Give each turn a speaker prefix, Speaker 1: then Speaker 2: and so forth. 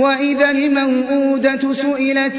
Speaker 1: وَإِذَا الْمَوْءُودَةُ سُئِلَتْ